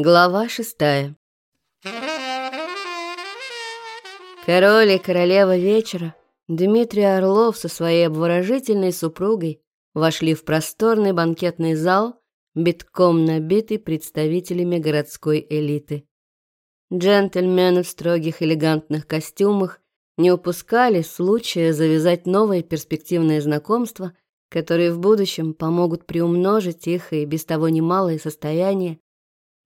Глава шестая. Король и королева вечера, Дмитрий Орлов со своей обворожительной супругой вошли в просторный банкетный зал, битком набитый представителями городской элиты. Джентльмены в строгих элегантных костюмах не упускали случая завязать новые перспективные знакомства, которые в будущем помогут приумножить их и без того немалое состояние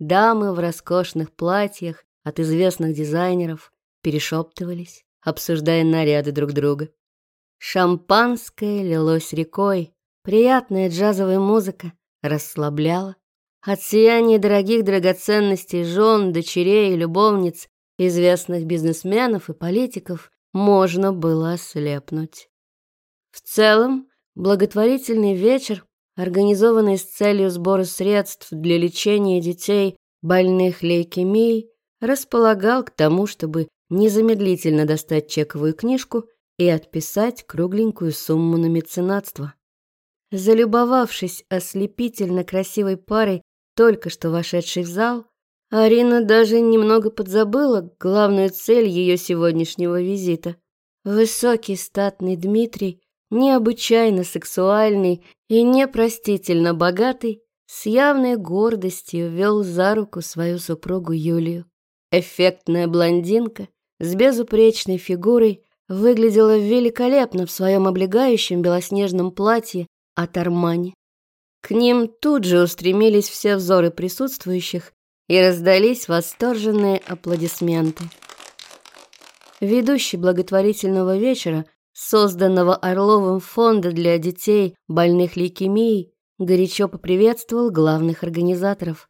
Дамы в роскошных платьях от известных дизайнеров перешептывались, обсуждая наряды друг друга. Шампанское лилось рекой, приятная джазовая музыка расслабляла. От сияния дорогих драгоценностей жен, дочерей и любовниц известных бизнесменов и политиков можно было ослепнуть. В целом, благотворительный вечер организованный с целью сбора средств для лечения детей, больных лейкемией, располагал к тому, чтобы незамедлительно достать чековую книжку и отписать кругленькую сумму на меценатство. Залюбовавшись ослепительно красивой парой, только что вошедшей в зал, Арина даже немного подзабыла главную цель ее сегодняшнего визита. Высокий статный Дмитрий необычайно сексуальный и непростительно богатый, с явной гордостью вел за руку свою супругу Юлию. Эффектная блондинка с безупречной фигурой выглядела великолепно в своем облегающем белоснежном платье от Армани. К ним тут же устремились все взоры присутствующих и раздались восторженные аплодисменты. Ведущий благотворительного вечера созданного Орловым фонда для детей, больных лейкемией, горячо поприветствовал главных организаторов.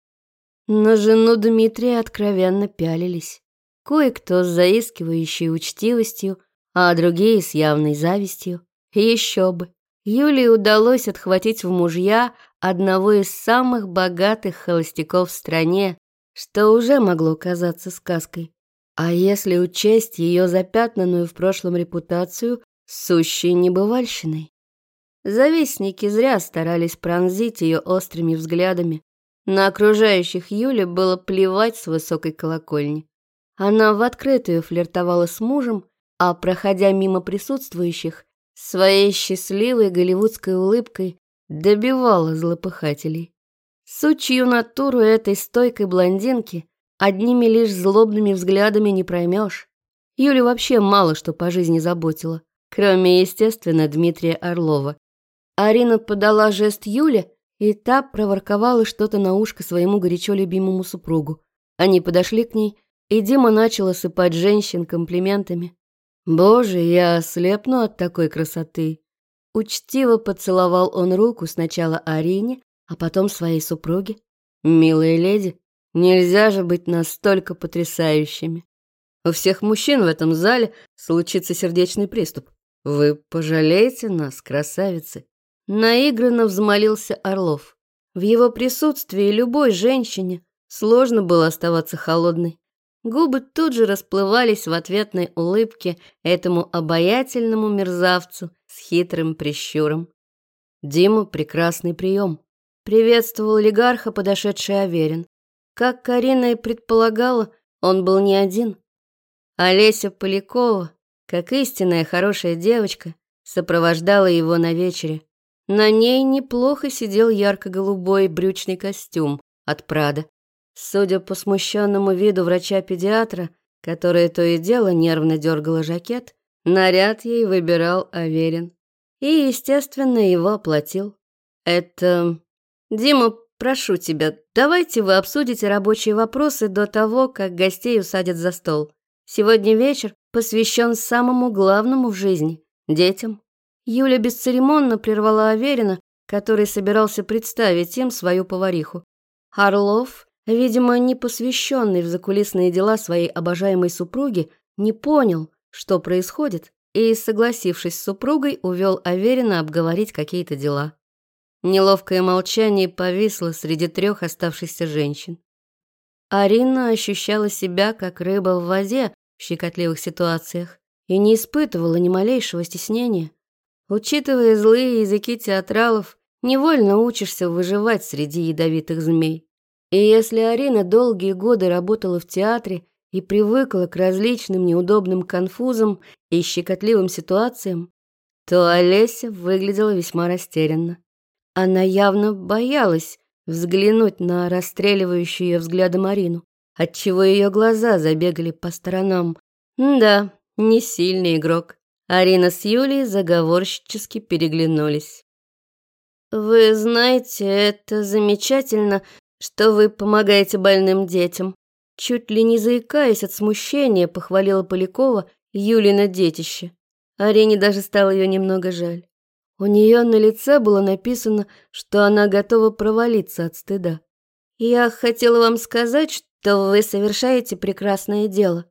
На жену Дмитрия откровенно пялились. Кое-кто с заискивающей учтивостью, а другие с явной завистью. Еще бы. Юлии удалось отхватить в мужья одного из самых богатых холостяков в стране, что уже могло казаться сказкой. А если учесть ее запятнанную в прошлом репутацию, сущей небывальщиной. Завистники зря старались пронзить ее острыми взглядами. На окружающих Юле было плевать с высокой колокольни. Она в открытую флиртовала с мужем, а, проходя мимо присутствующих, своей счастливой голливудской улыбкой добивала злопыхателей. Сучью натуру этой стойкой блондинки одними лишь злобными взглядами не проймешь. Юля вообще мало что по жизни заботила кроме, естественно, Дмитрия Орлова. Арина подала жест Юле, и та проворковала что-то на ушко своему горячо любимому супругу. Они подошли к ней, и Дима начал осыпать женщин комплиментами. «Боже, я ослепну от такой красоты!» Учтиво поцеловал он руку сначала Арине, а потом своей супруге. «Милая леди, нельзя же быть настолько потрясающими. У всех мужчин в этом зале случится сердечный приступ. «Вы пожалеете нас, красавицы?» Наигранно взмолился Орлов. В его присутствии любой женщине сложно было оставаться холодной. Губы тут же расплывались в ответной улыбке этому обаятельному мерзавцу с хитрым прищуром. Дима прекрасный прием. Приветствовал олигарха, подошедший Аверин. Как Карина и предполагала, он был не один. Олеся Полякова, как истинная хорошая девочка, сопровождала его на вечере. На ней неплохо сидел ярко-голубой брючный костюм от Прада. Судя по смущенному виду врача-педиатра, которая то и дело нервно дергала жакет, наряд ей выбирал Аверин. И, естественно, его оплатил. Это... Дима, прошу тебя, давайте вы обсудите рабочие вопросы до того, как гостей усадят за стол. Сегодня вечер посвящен самому главному в жизни – детям. Юля бесцеремонно прервала Аверина, который собирался представить им свою повариху. Орлов, видимо, не посвященный в закулисные дела своей обожаемой супруги, не понял, что происходит, и, согласившись с супругой, увел Аверина обговорить какие-то дела. Неловкое молчание повисло среди трех оставшихся женщин. Арина ощущала себя как рыба в воде, щекотливых ситуациях и не испытывала ни малейшего стеснения. Учитывая злые языки театралов, невольно учишься выживать среди ядовитых змей. И если Арина долгие годы работала в театре и привыкла к различным неудобным конфузам и щекотливым ситуациям, то Олеся выглядела весьма растерянно. Она явно боялась взглянуть на расстреливающую ее взглядом Арину, отчего ее глаза забегали по сторонам. Да, не сильный игрок. Арина с Юлей заговорщически переглянулись. «Вы знаете, это замечательно, что вы помогаете больным детям». Чуть ли не заикаясь от смущения, похвалила Полякова Юлина детище. Арине даже стало ее немного жаль. У нее на лице было написано, что она готова провалиться от стыда. «Я хотела вам сказать, что вы совершаете прекрасное дело.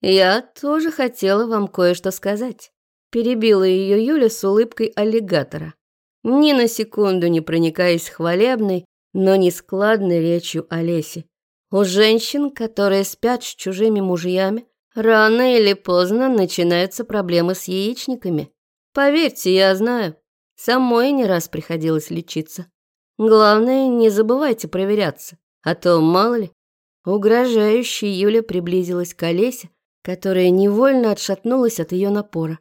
Я тоже хотела вам кое-что сказать». Перебила ее Юля с улыбкой аллигатора. Ни на секунду не проникаясь хвалебной, но нескладной речью Олеси. У женщин, которые спят с чужими мужьями, рано или поздно начинаются проблемы с яичниками. Поверьте, я знаю. Самой не раз приходилось лечиться. Главное, не забывайте проверяться, а то мало ли. Угрожающая Юля приблизилась к Олесе, которая невольно отшатнулась от ее напора.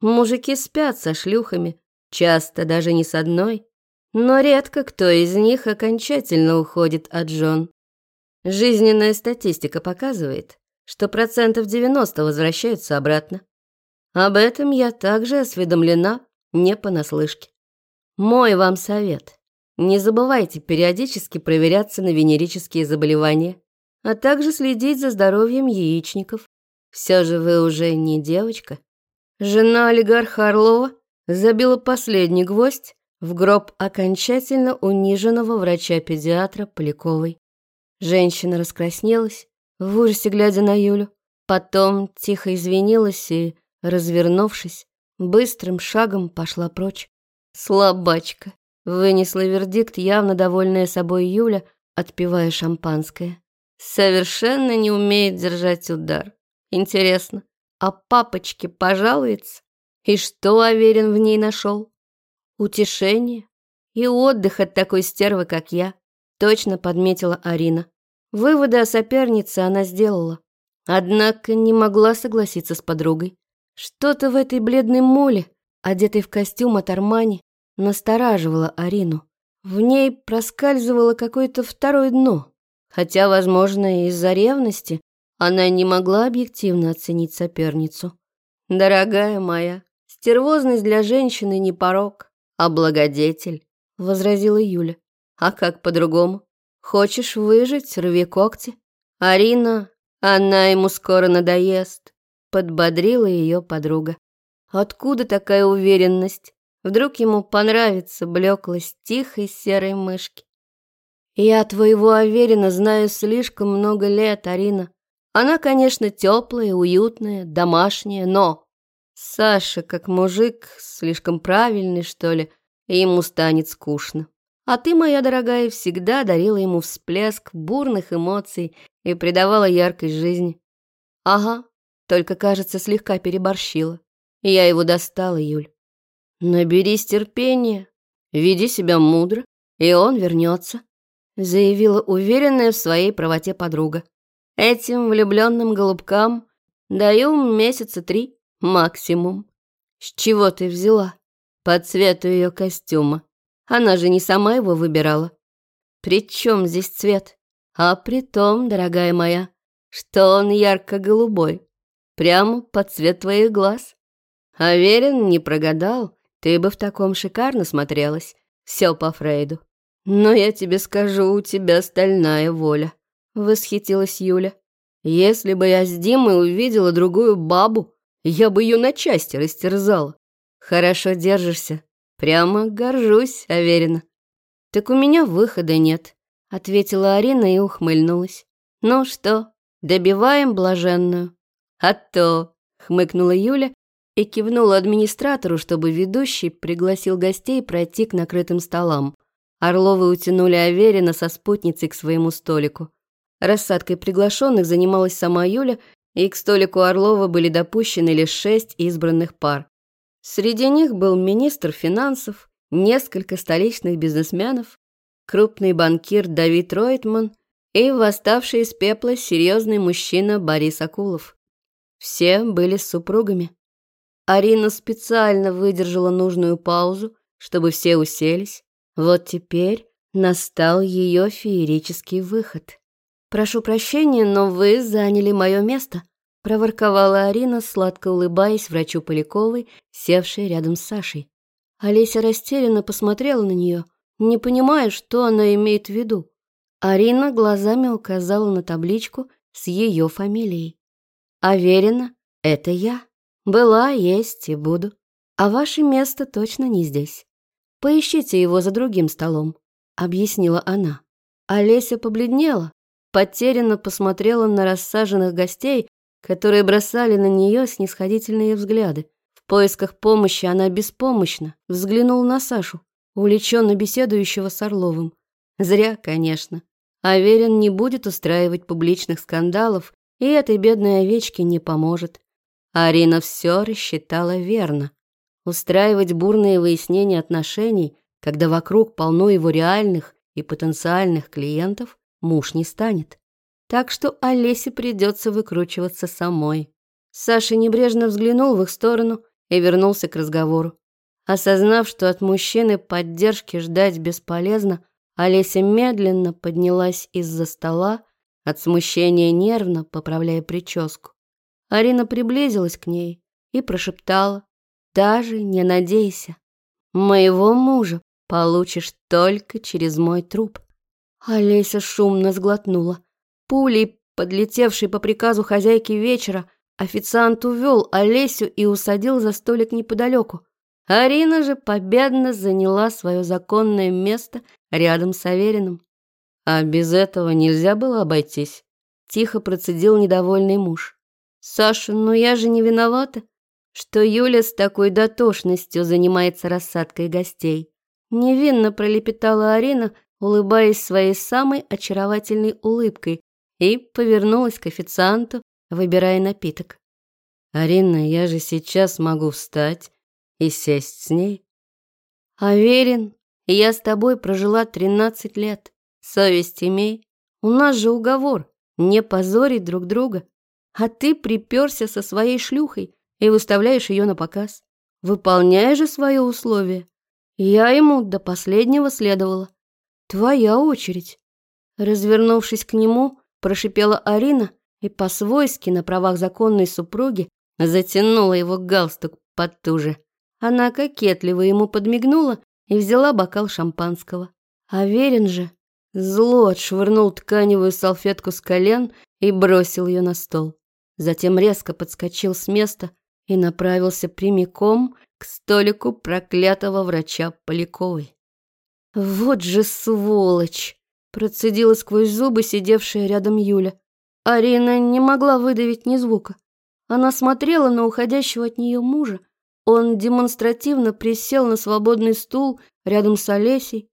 Мужики спят со шлюхами, часто даже не с одной, но редко кто из них окончательно уходит от жен. Жизненная статистика показывает, что процентов 90 возвращаются обратно. Об этом я также осведомлена не понаслышке. Мой вам совет. Не забывайте периодически проверяться на венерические заболевания, а также следить за здоровьем яичников. Все же вы уже не девочка. Жена олигарха Орлова забила последний гвоздь в гроб окончательно униженного врача-педиатра Поляковой. Женщина раскраснелась, в ужасе глядя на Юлю, потом тихо извинилась и Развернувшись, быстрым шагом пошла прочь. «Слабачка!» — вынесла вердикт, явно довольная собой Юля, отпивая шампанское. «Совершенно не умеет держать удар. Интересно, а папочке пожалуется? И что Аверин в ней нашел? Утешение и отдых от такой стервы, как я», — точно подметила Арина. Выводы о сопернице она сделала, однако не могла согласиться с подругой. Что-то в этой бледной моле, одетой в костюм от Армани, настораживало Арину. В ней проскальзывало какое-то второе дно, хотя, возможно, из-за ревности она не могла объективно оценить соперницу. «Дорогая моя, стервозность для женщины не порог, а благодетель», — возразила Юля. «А как по-другому? Хочешь выжить, рви когти. Арина, она ему скоро надоест подбодрила ее подруга. Откуда такая уверенность? Вдруг ему понравится блеклость тихой серой мышки. Я твоего Аверина знаю слишком много лет, Арина. Она, конечно, теплая, уютная, домашняя, но... Саша, как мужик, слишком правильный, что ли, ему станет скучно. А ты, моя дорогая, всегда дарила ему всплеск бурных эмоций и придавала яркость жизни. Ага, только, кажется, слегка переборщила. Я его достала, Юль. Наберись терпения, веди себя мудро, и он вернется, заявила уверенная в своей правоте подруга. Этим влюбленным голубкам даю месяца три максимум. С чего ты взяла? По цвету ее костюма. Она же не сама его выбирала. При чем здесь цвет? А при том, дорогая моя, что он ярко-голубой. Прямо под цвет твоих глаз. Аверин не прогадал, ты бы в таком шикарно смотрелась. Все по Фрейду. Но я тебе скажу, у тебя стальная воля. Восхитилась Юля. Если бы я с Димой увидела другую бабу, я бы ее на части растерзала. Хорошо держишься. Прямо горжусь, Аверина. Так у меня выхода нет, ответила Арина и ухмыльнулась. Ну что, добиваем блаженную. «А то!» — хмыкнула Юля и кивнула администратору, чтобы ведущий пригласил гостей пройти к накрытым столам. Орловы утянули Аверина со спутницей к своему столику. Рассадкой приглашенных занималась сама Юля, и к столику Орлова были допущены лишь шесть избранных пар. Среди них был министр финансов, несколько столичных бизнесменов, крупный банкир Давид Ройтман и восставший из пепла серьезный мужчина Борис Акулов. Все были супругами. Арина специально выдержала нужную паузу, чтобы все уселись. Вот теперь настал ее феерический выход. «Прошу прощения, но вы заняли мое место», — проворковала Арина, сладко улыбаясь врачу Поляковой, севшей рядом с Сашей. Олеся растерянно посмотрела на нее, не понимая, что она имеет в виду. Арина глазами указала на табличку с ее фамилией. «Аверина, это я. Была, есть и буду. А ваше место точно не здесь. Поищите его за другим столом», — объяснила она. Олеся побледнела, потерянно посмотрела на рассаженных гостей, которые бросали на нее снисходительные взгляды. В поисках помощи она беспомощно взглянула на Сашу, увлеченно беседующего с Орловым. Зря, конечно. Аверин не будет устраивать публичных скандалов, и этой бедной овечке не поможет. Арина все рассчитала верно. Устраивать бурные выяснения отношений, когда вокруг полно его реальных и потенциальных клиентов, муж не станет. Так что Олесе придется выкручиваться самой. Саша небрежно взглянул в их сторону и вернулся к разговору. Осознав, что от мужчины поддержки ждать бесполезно, Олеся медленно поднялась из-за стола, от смущения нервно поправляя прическу. Арина приблизилась к ней и прошептала, «Даже не надейся, моего мужа получишь только через мой труп». Олеся шумно сглотнула. Пулей, подлетевший по приказу хозяйки вечера, Официант увел Олесю и усадил за столик неподалеку. Арина же победно заняла свое законное место рядом с Авериным. А без этого нельзя было обойтись. Тихо процедил недовольный муж. «Саша, ну я же не виновата, что Юля с такой дотошностью занимается рассадкой гостей». Невинно пролепетала Арина, улыбаясь своей самой очаровательной улыбкой, и повернулась к официанту, выбирая напиток. «Арина, я же сейчас могу встать и сесть с ней». «Аверин, я с тобой прожила тринадцать лет. Совесть имей. У нас же уговор не позорить друг друга. А ты приперся со своей шлюхой и выставляешь ее на показ. Выполняй же свое условие. Я ему до последнего следовала. Твоя очередь». Развернувшись к нему, прошипела Арина и по-свойски на правах законной супруги затянула его галстук потуже. Она кокетливо ему подмигнула и взяла бокал шампанского. А Верин же зло отшвырнул тканевую салфетку с колен и бросил ее на стол. Затем резко подскочил с места и направился прямиком к столику проклятого врача Поляковой. «Вот же сволочь!» процедила сквозь зубы сидевшая рядом Юля. Арина не могла выдавить ни звука. Она смотрела на уходящего от нее мужа. Он демонстративно присел на свободный стул рядом с Олесей,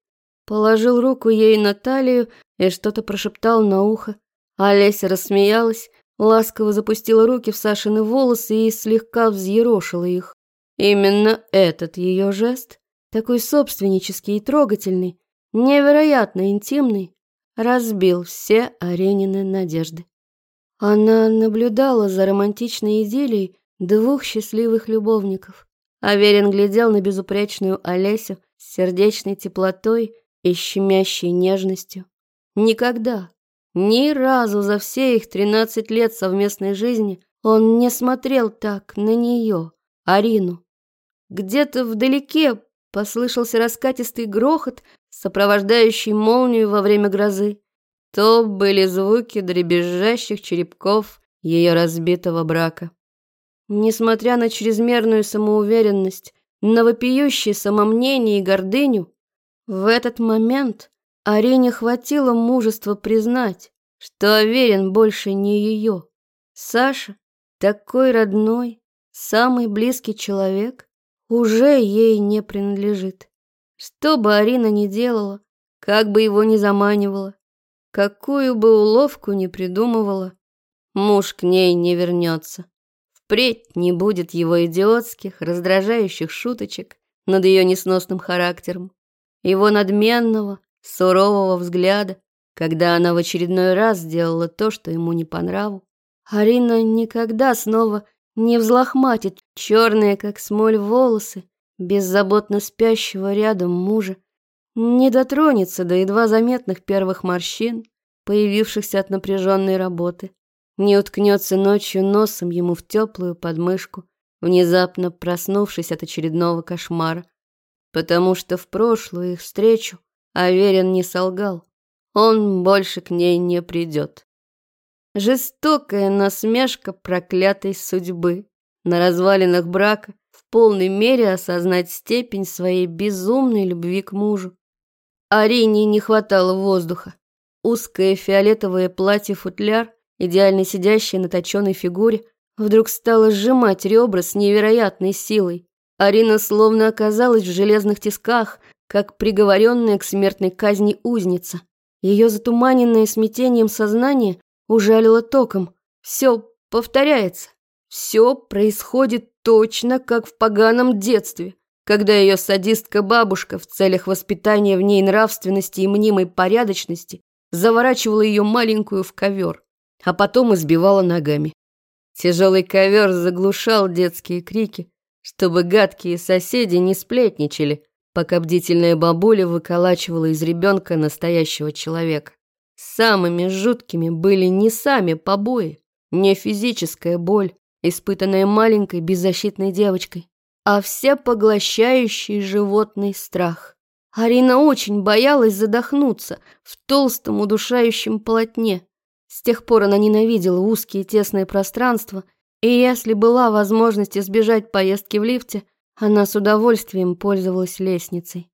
положил руку ей на талию и что-то прошептал на ухо. Олеся рассмеялась, ласково запустила руки в Сашины волосы и слегка взъерошила их. Именно этот ее жест, такой собственнический и трогательный, невероятно интимный, разбил все Аренины надежды. Она наблюдала за романтичной идиллией двух счастливых любовников. Аверин глядел на безупречную Олесю с сердечной теплотой и щемящей нежностью. Никогда, ни разу за все их тринадцать лет совместной жизни он не смотрел так на нее, Арину. Где-то вдалеке послышался раскатистый грохот, сопровождающий молнию во время грозы. То были звуки дребезжащих черепков ее разбитого брака. Несмотря на чрезмерную самоуверенность, на вопиющее самомнение и гордыню, в этот момент Арине хватило мужества признать, что Аверин больше не ее. Саша, такой родной, самый близкий человек, уже ей не принадлежит. Что бы Арина ни делала, как бы его ни заманивала, Какую бы уловку ни придумывала, муж к ней не вернется. Впредь не будет его идиотских, раздражающих шуточек над ее несносным характером, его надменного сурового взгляда, когда она в очередной раз сделала то, что ему не по нраву. Арина никогда снова не взлохматит черные, как смоль, волосы беззаботно спящего рядом мужа, не дотронется до едва заметных первых морщин, появившихся от напряженной работы, не уткнется ночью носом ему в теплую подмышку, внезапно проснувшись от очередного кошмара, потому что в прошлую их встречу Аверин не солгал. Он больше к ней не придет. Жестокая насмешка проклятой судьбы. На развалинах брака в полной мере осознать степень своей безумной любви к мужу. Арине не хватало воздуха. Узкое фиолетовое платье-футляр, идеально сидящее на точенной фигуре, вдруг стало сжимать ребра с невероятной силой. Арина словно оказалась в железных тисках, как приговоренная к смертной казни узница. Ее затуманенное смятением сознание ужалило током. Все повторяется. Все происходит точно, как в поганом детстве когда ее садистка-бабушка в целях воспитания в ней нравственности и мнимой порядочности заворачивала ее маленькую в ковер, а потом избивала ногами. Тяжелый ковер заглушал детские крики, чтобы гадкие соседи не сплетничали, пока бдительная бабуля выколачивала из ребенка настоящего человека. Самыми жуткими были не сами побои, не физическая боль, испытанная маленькой беззащитной девочкой, а всепоглощающий животный страх. Арина очень боялась задохнуться в толстом удушающем полотне. С тех пор она ненавидела узкие тесные пространства, и если была возможность избежать поездки в лифте, она с удовольствием пользовалась лестницей.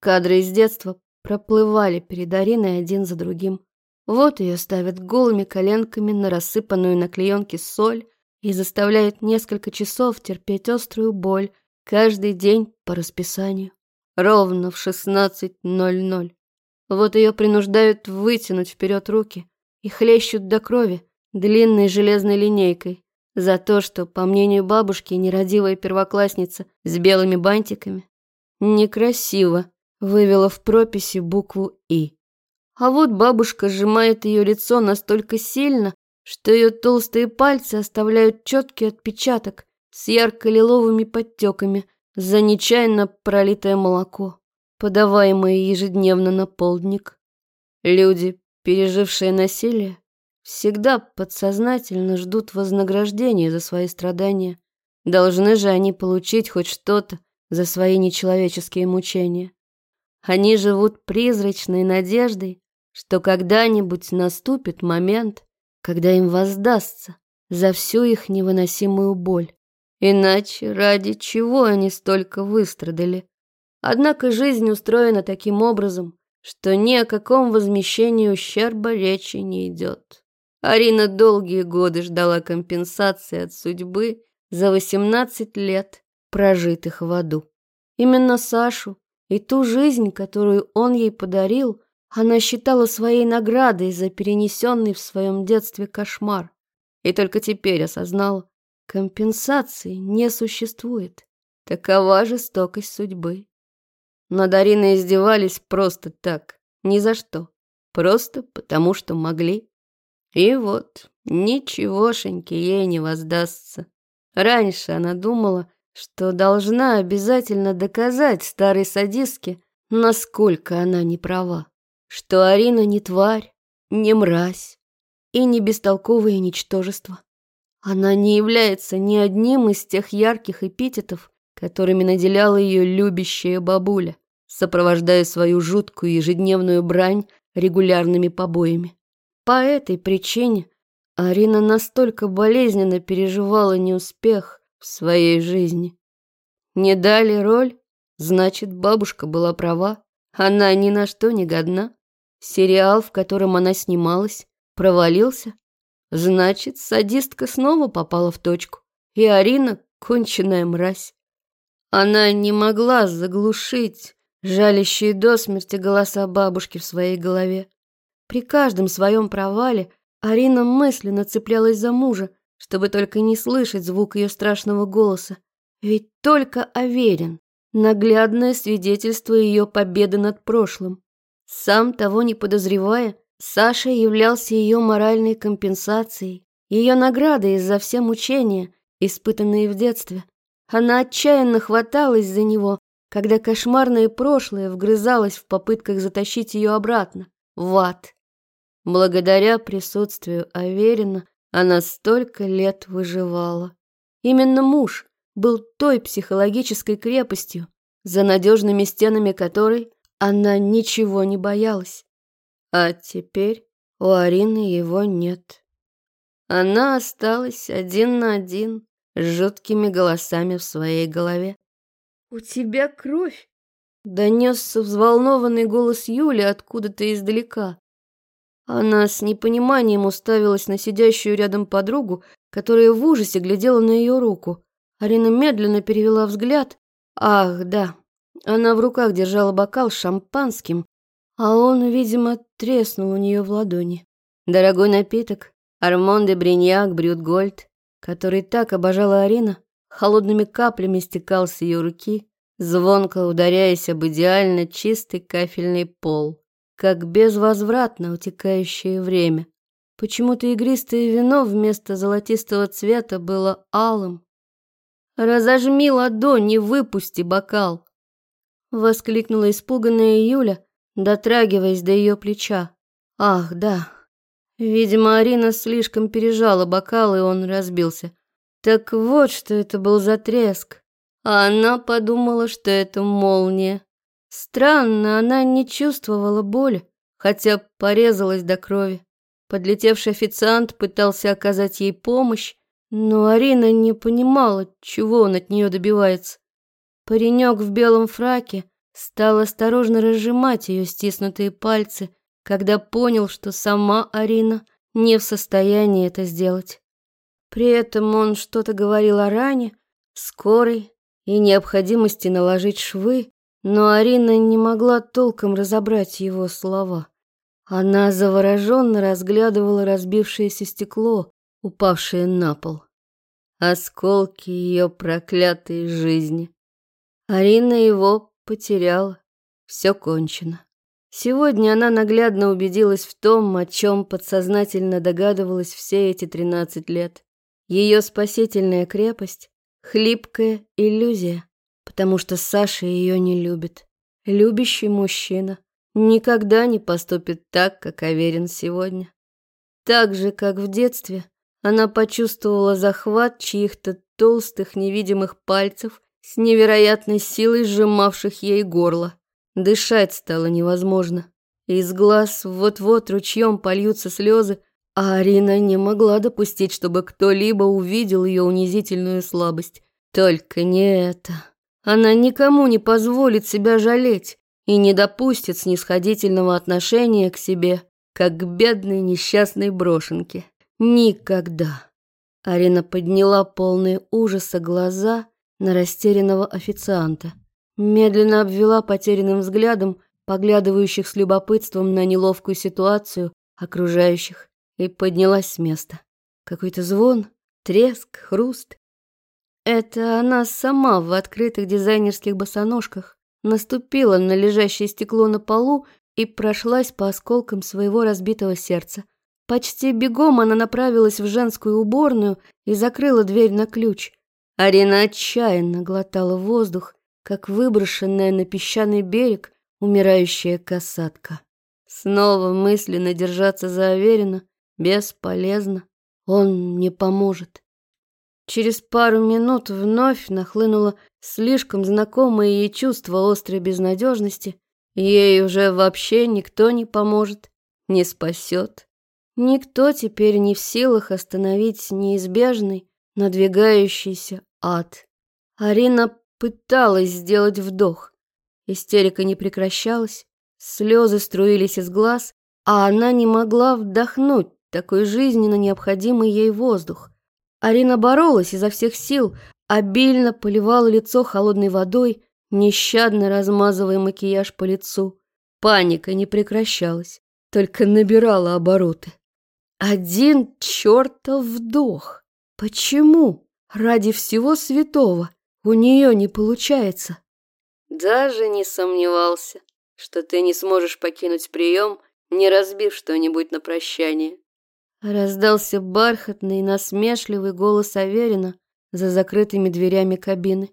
Кадры из детства проплывали перед Ариной один за другим. Вот ее ставят голыми коленками на рассыпанную на клеенке соль, и заставляет несколько часов терпеть острую боль каждый день по расписанию. Ровно в 16.00. Вот ее принуждают вытянуть вперед руки и хлещут до крови длинной железной линейкой за то, что, по мнению бабушки, нерадивая первоклассница с белыми бантиками некрасиво вывела в прописи букву «И». А вот бабушка сжимает ее лицо настолько сильно, что ее толстые пальцы оставляют четкий отпечаток с ярко-лиловыми подтеками за нечаянно пролитое молоко, подаваемое ежедневно на полдник. Люди, пережившие насилие, всегда подсознательно ждут вознаграждения за свои страдания. Должны же они получить хоть что-то за свои нечеловеческие мучения. Они живут призрачной надеждой, что когда-нибудь наступит момент, когда им воздастся за всю их невыносимую боль. Иначе ради чего они столько выстрадали? Однако жизнь устроена таким образом, что ни о каком возмещении ущерба речи не идет. Арина долгие годы ждала компенсации от судьбы за 18 лет, прожитых в аду. Именно Сашу и ту жизнь, которую он ей подарил, она считала своей наградой за перенесенный в своем детстве кошмар. И только теперь осознала, компенсации не существует. Такова жестокость судьбы. Над Ариной издевались просто так, ни за что. Просто потому, что могли. И вот, ничегошеньки ей не воздастся. Раньше она думала, что должна обязательно доказать старой садистке, насколько она не права что Арина не тварь, не мразь и не бестолковое ничтожество. Она не является ни одним из тех ярких эпитетов, которыми наделяла ее любящая бабуля, сопровождая свою жуткую ежедневную брань регулярными побоями. По этой причине Арина настолько болезненно переживала неуспех в своей жизни. Не дали роль, значит, бабушка была права, она ни на что не годна. Сериал, в котором она снималась, провалился. Значит, садистка снова попала в точку. И Арина — конченая мразь. Она не могла заглушить жалящие до смерти голоса бабушки в своей голове. При каждом своем провале Арина мысленно цеплялась за мужа, чтобы только не слышать звук ее страшного голоса. Ведь только Аверин — наглядное свидетельство ее победы над прошлым. Сам того не подозревая, Саша являлся ее моральной компенсацией, ее наградой за все мучения, испытанные в детстве. Она отчаянно хваталась за него, когда кошмарное прошлое вгрызалось в попытках затащить ее обратно, в ад. Благодаря присутствию Аверина она столько лет выживала. Именно муж был той психологической крепостью, за надежными стенами которой она ничего не боялась. А теперь у Арины его нет. Она осталась один на один с жуткими голосами в своей голове. «У тебя кровь!» — донесся взволнованный голос Юли откуда-то издалека. Она с непониманием уставилась на сидящую рядом подругу, которая в ужасе глядела на ее руку. Арина медленно перевела взгляд. Ах, да, она в руках держала бокал с шампанским, а он, видимо, треснул у нее в ладони. Дорогой напиток, Армон де Бриньяк Брюдгольд, который так обожала Арина, холодными каплями стекал с ее руки, звонко ударяясь об идеально чистый кафельный пол, как безвозвратно утекающее время. Почему-то игристое вино вместо золотистого цвета было алым. «Разожми ладонь и выпусти бокал!» Воскликнула испуганная Юля, дотрагиваясь до ее плеча. «Ах, да!» Видимо, Арина слишком пережала бокал, и он разбился. Так вот, что это был за треск. А она подумала, что это молния. Странно, она не чувствовала боли, хотя порезалась до крови. Подлетевший официант пытался оказать ей помощь, но Арина не понимала, чего он от нее добивается. Паренек в белом фраке стал осторожно разжимать ее стиснутые пальцы, когда понял, что сама Арина не в состоянии это сделать. При этом он что-то говорил о ране, скорой и необходимости наложить швы, но Арина не могла толком разобрать его слова. Она завороженно разглядывала разбившееся стекло, упавшее на пол. Осколки ее проклятой жизни. Арина его потеряла. Все кончено. Сегодня она наглядно убедилась в том, о чем подсознательно догадывалась все эти тринадцать лет. Ее спасительная крепость — хлипкая иллюзия, потому что Саша ее не любит. Любящий мужчина никогда не поступит так, как Аверин сегодня. Так же, как в детстве, она почувствовала захват чьих-то толстых невидимых пальцев с невероятной силой сжимавших ей горло. Дышать стало невозможно. Из глаз вот-вот ручьем польются слезы, а Арина не могла допустить, чтобы кто-либо увидел ее унизительную слабость. Только не это. Она никому не позволит себя жалеть и не допустит снисходительного отношения к себе, как к бедной несчастной брошенке. Никогда. Арина подняла полные ужаса глаза на растерянного официанта, медленно обвела потерянным взглядом поглядывающих с любопытством на неловкую ситуацию окружающих и поднялась с места. Какой-то звон, треск, хруст. Это она сама в открытых дизайнерских босоножках наступила на лежащее стекло на полу и прошлась по осколкам своего разбитого сердца. Почти бегом она направилась в женскую уборную и закрыла дверь на ключ. Арина отчаянно глотала воздух, как выброшенная на песчаный берег умирающая касатка. Снова мысленно держаться за Аверина Бесполезно. Он не поможет. Через пару минут вновь нахлынуло слишком знакомое ей чувство острой безнадежности. Ей уже вообще никто не поможет, не спасет. Никто теперь не в силах остановить неизбежный, надвигающийся ад. Арина пыталась сделать вдох. Истерика не прекращалась, слезы струились из глаз, а она не могла вдохнуть такой жизненно необходимый ей воздух. Арина боролась изо всех сил, обильно поливала лицо холодной водой, нещадно размазывая макияж по лицу. Паника не прекращалась, только набирала обороты. Один чертов вдох. Почему? Ради всего святого у нее не получается. Даже не сомневался, что ты не сможешь покинуть прием, не разбив что-нибудь на прощание. Раздался бархатный и насмешливый голос Аверина за закрытыми дверями кабины.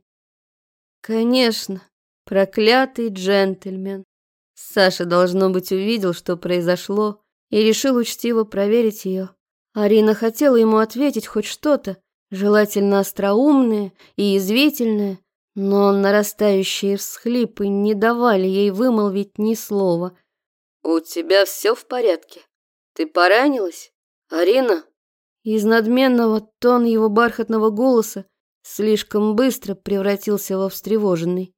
Конечно, проклятый джентльмен. Саша, должно быть, увидел, что произошло, и решил учтиво проверить ее. Арина хотела ему ответить хоть что-то, желательно остроумное и язвительное, но нарастающие всхлипы не давали ей вымолвить ни слова. «У тебя все в порядке? Ты поранилась? Арина?» Из надменного тон его бархатного голоса слишком быстро превратился во встревоженный.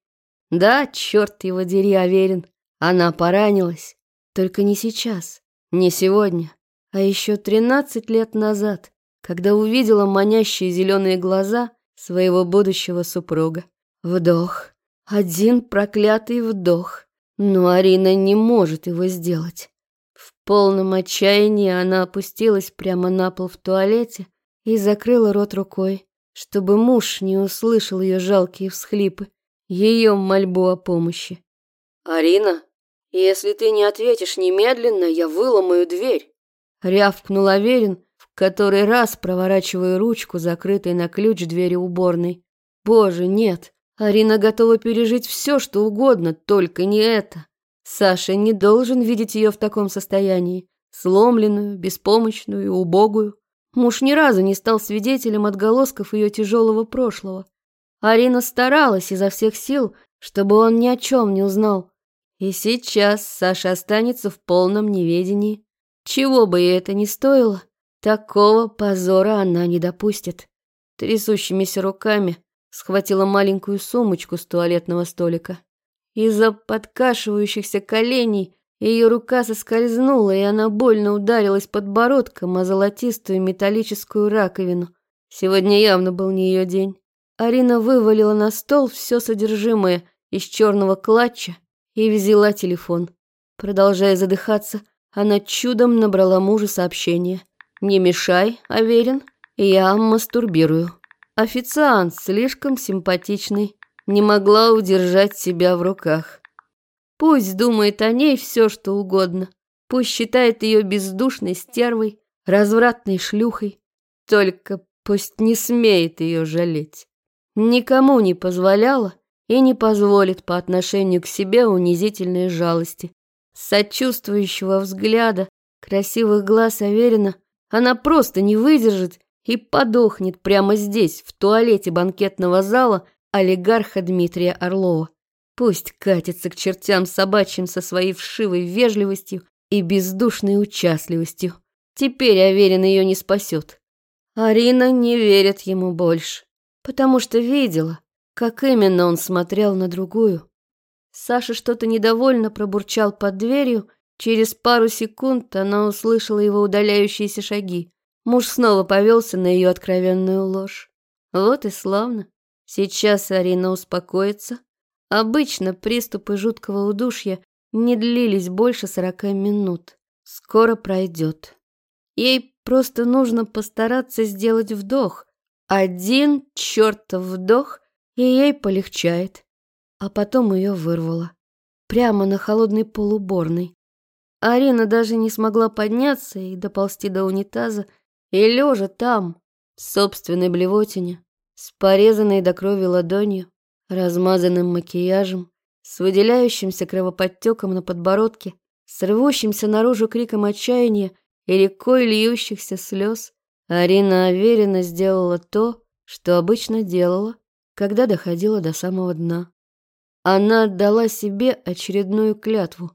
«Да, черт его дери, Аверин, она поранилась. Только не сейчас, не сегодня, а еще тринадцать лет назад, когда увидела манящие зеленые глаза своего будущего супруга. Вдох. Один проклятый вдох. Но Арина не может его сделать. Полном отчаянии она опустилась прямо на пол в туалете и закрыла рот рукой, чтобы муж не услышал ее жалкие всхлипы, ее мольбу о помощи. «Арина, если ты не ответишь немедленно, я выломаю дверь!» Рявкнул Аверин, в который раз проворачивая ручку, закрытой на ключ двери уборной. «Боже, нет! Арина готова пережить все, что угодно, только не это. Саша не должен видеть ее в таком состоянии, сломленную, беспомощную, убогую. Муж ни разу не стал свидетелем отголосков ее тяжелого прошлого. Арина старалась изо всех сил, чтобы он ни о чем не узнал. И сейчас Саша останется в полном неведении. Чего бы ей это ни стоило, такого позора она не допустит. Трясущимися руками схватила маленькую сумочку с туалетного столика. Из-за подкашивающихся коленей ее рука соскользнула, и она больно ударилась подбородком о золотистую металлическую раковину. Сегодня явно был не ее день. Арина вывалила на стол все содержимое из черного клатча и взяла телефон. Продолжая задыхаться, она чудом набрала мужу сообщение. «Не мешай, Аверин, я мастурбирую». Официант слишком симпатичный, не могла удержать себя в руках. Пусть думает о ней все, что угодно. Пусть считает ее бездушной стервой, развратной шлюхой. Только пусть не смеет ее жалеть. Никому не позволяла и не позволит по отношению к себе унизительной жалости. Сочувствующего взгляда, красивых глаз Аверина она просто не выдержит и подохнет прямо здесь, в туалете банкетного зала олигарха Дмитрия Орлова. Пусть катится к чертям собачьим со своей вшивой вежливостью и бездушной участливостью. Теперь Аверин ее не спасет. Арина не верит ему больше, потому что видела, как именно он смотрел на другую. Саша что-то недовольно пробурчал под дверью, через пару секунд она услышала его удаляющиеся шаги. Муж снова повелся на ее откровенную ложь. Вот и славно. Сейчас Арина успокоится. Обычно приступы жуткого удушья не длились больше сорока минут. Скоро пройдет. Ей просто нужно постараться сделать вдох. Один чертов вдох, и ей полегчает. А потом ее вырвало. Прямо на холодный пол уборной. Арина даже не смогла подняться и доползти до унитаза, и лежа там, в собственной блевотине, с порезанной до крови ладонью, размазанным макияжем, с выделяющимся кровоподтеком на подбородке, с рвущимся наружу криком отчаяния и рекой льющихся слез, Арина уверенно сделала то, что обычно делала, когда доходила до самого дна. Она отдала себе очередную клятву.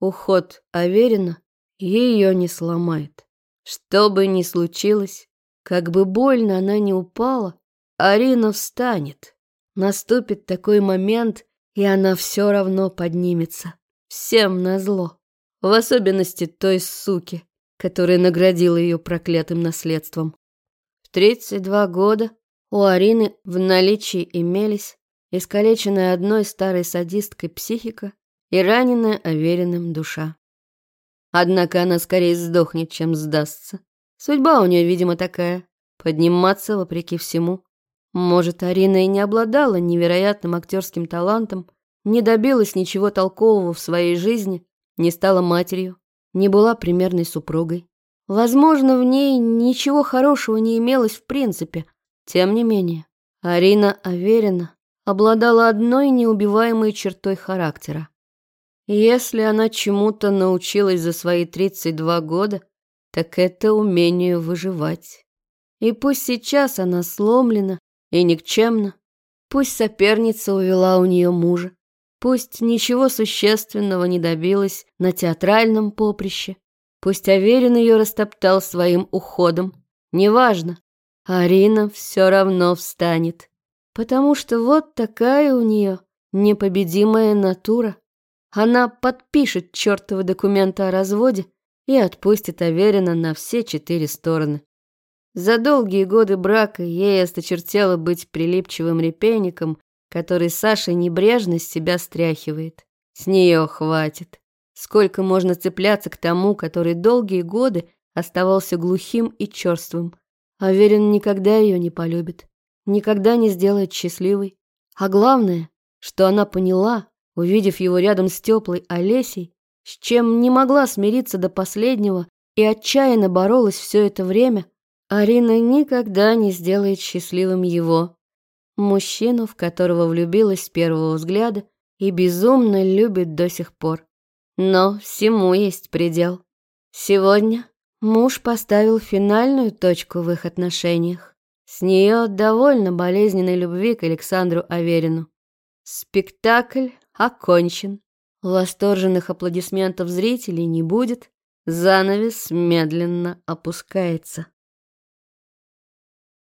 Уход Аверина ее не сломает. Что бы ни случилось, как бы больно она ни упала, Арина встанет. Наступит такой момент, и она все равно поднимется. Всем назло. В особенности той суки, которая наградила ее проклятым наследством. В 32 года у Арины в наличии имелись искалеченная одной старой садисткой психика и раненая Авериным душа. Однако она скорее сдохнет, чем сдастся. Судьба у нее, видимо, такая. Подниматься вопреки всему. Может, Арина и не обладала невероятным актерским талантом, не добилась ничего толкового в своей жизни, не стала матерью, не была примерной супругой. Возможно, в ней ничего хорошего не имелось в принципе. Тем не менее, Арина Аверина обладала одной неубиваемой чертой характера. Если она чему-то научилась за свои 32 года, так это умению выживать. И пусть сейчас она сломлена и никчемна, пусть соперница увела у нее мужа, пусть ничего существенного не добилась на театральном поприще, пусть Аверин ее растоптал своим уходом, неважно, Арина все равно встанет, потому что вот такая у нее непобедимая натура. Она подпишет чертовы документы о разводе и отпустит Аверина на все четыре стороны. За долгие годы брака ей осточертело быть прилипчивым репейником, который Саша небрежно с себя стряхивает. С нее хватит. Сколько можно цепляться к тому, который долгие годы оставался глухим и черствым. Аверин никогда ее не полюбит, никогда не сделает счастливой. А главное, что она поняла, увидев его рядом с теплой Олесей, с чем не могла смириться до последнего и отчаянно боролась все это время, Арина никогда не сделает счастливым его, мужчину, в которого влюбилась с первого взгляда и безумно любит до сих пор. Но всему есть предел. Сегодня муж поставил финальную точку в их отношениях. С нее довольно болезненной любви к Александру Аверину. Спектакль окончен. Восторженных аплодисментов зрителей не будет. Занавес медленно опускается.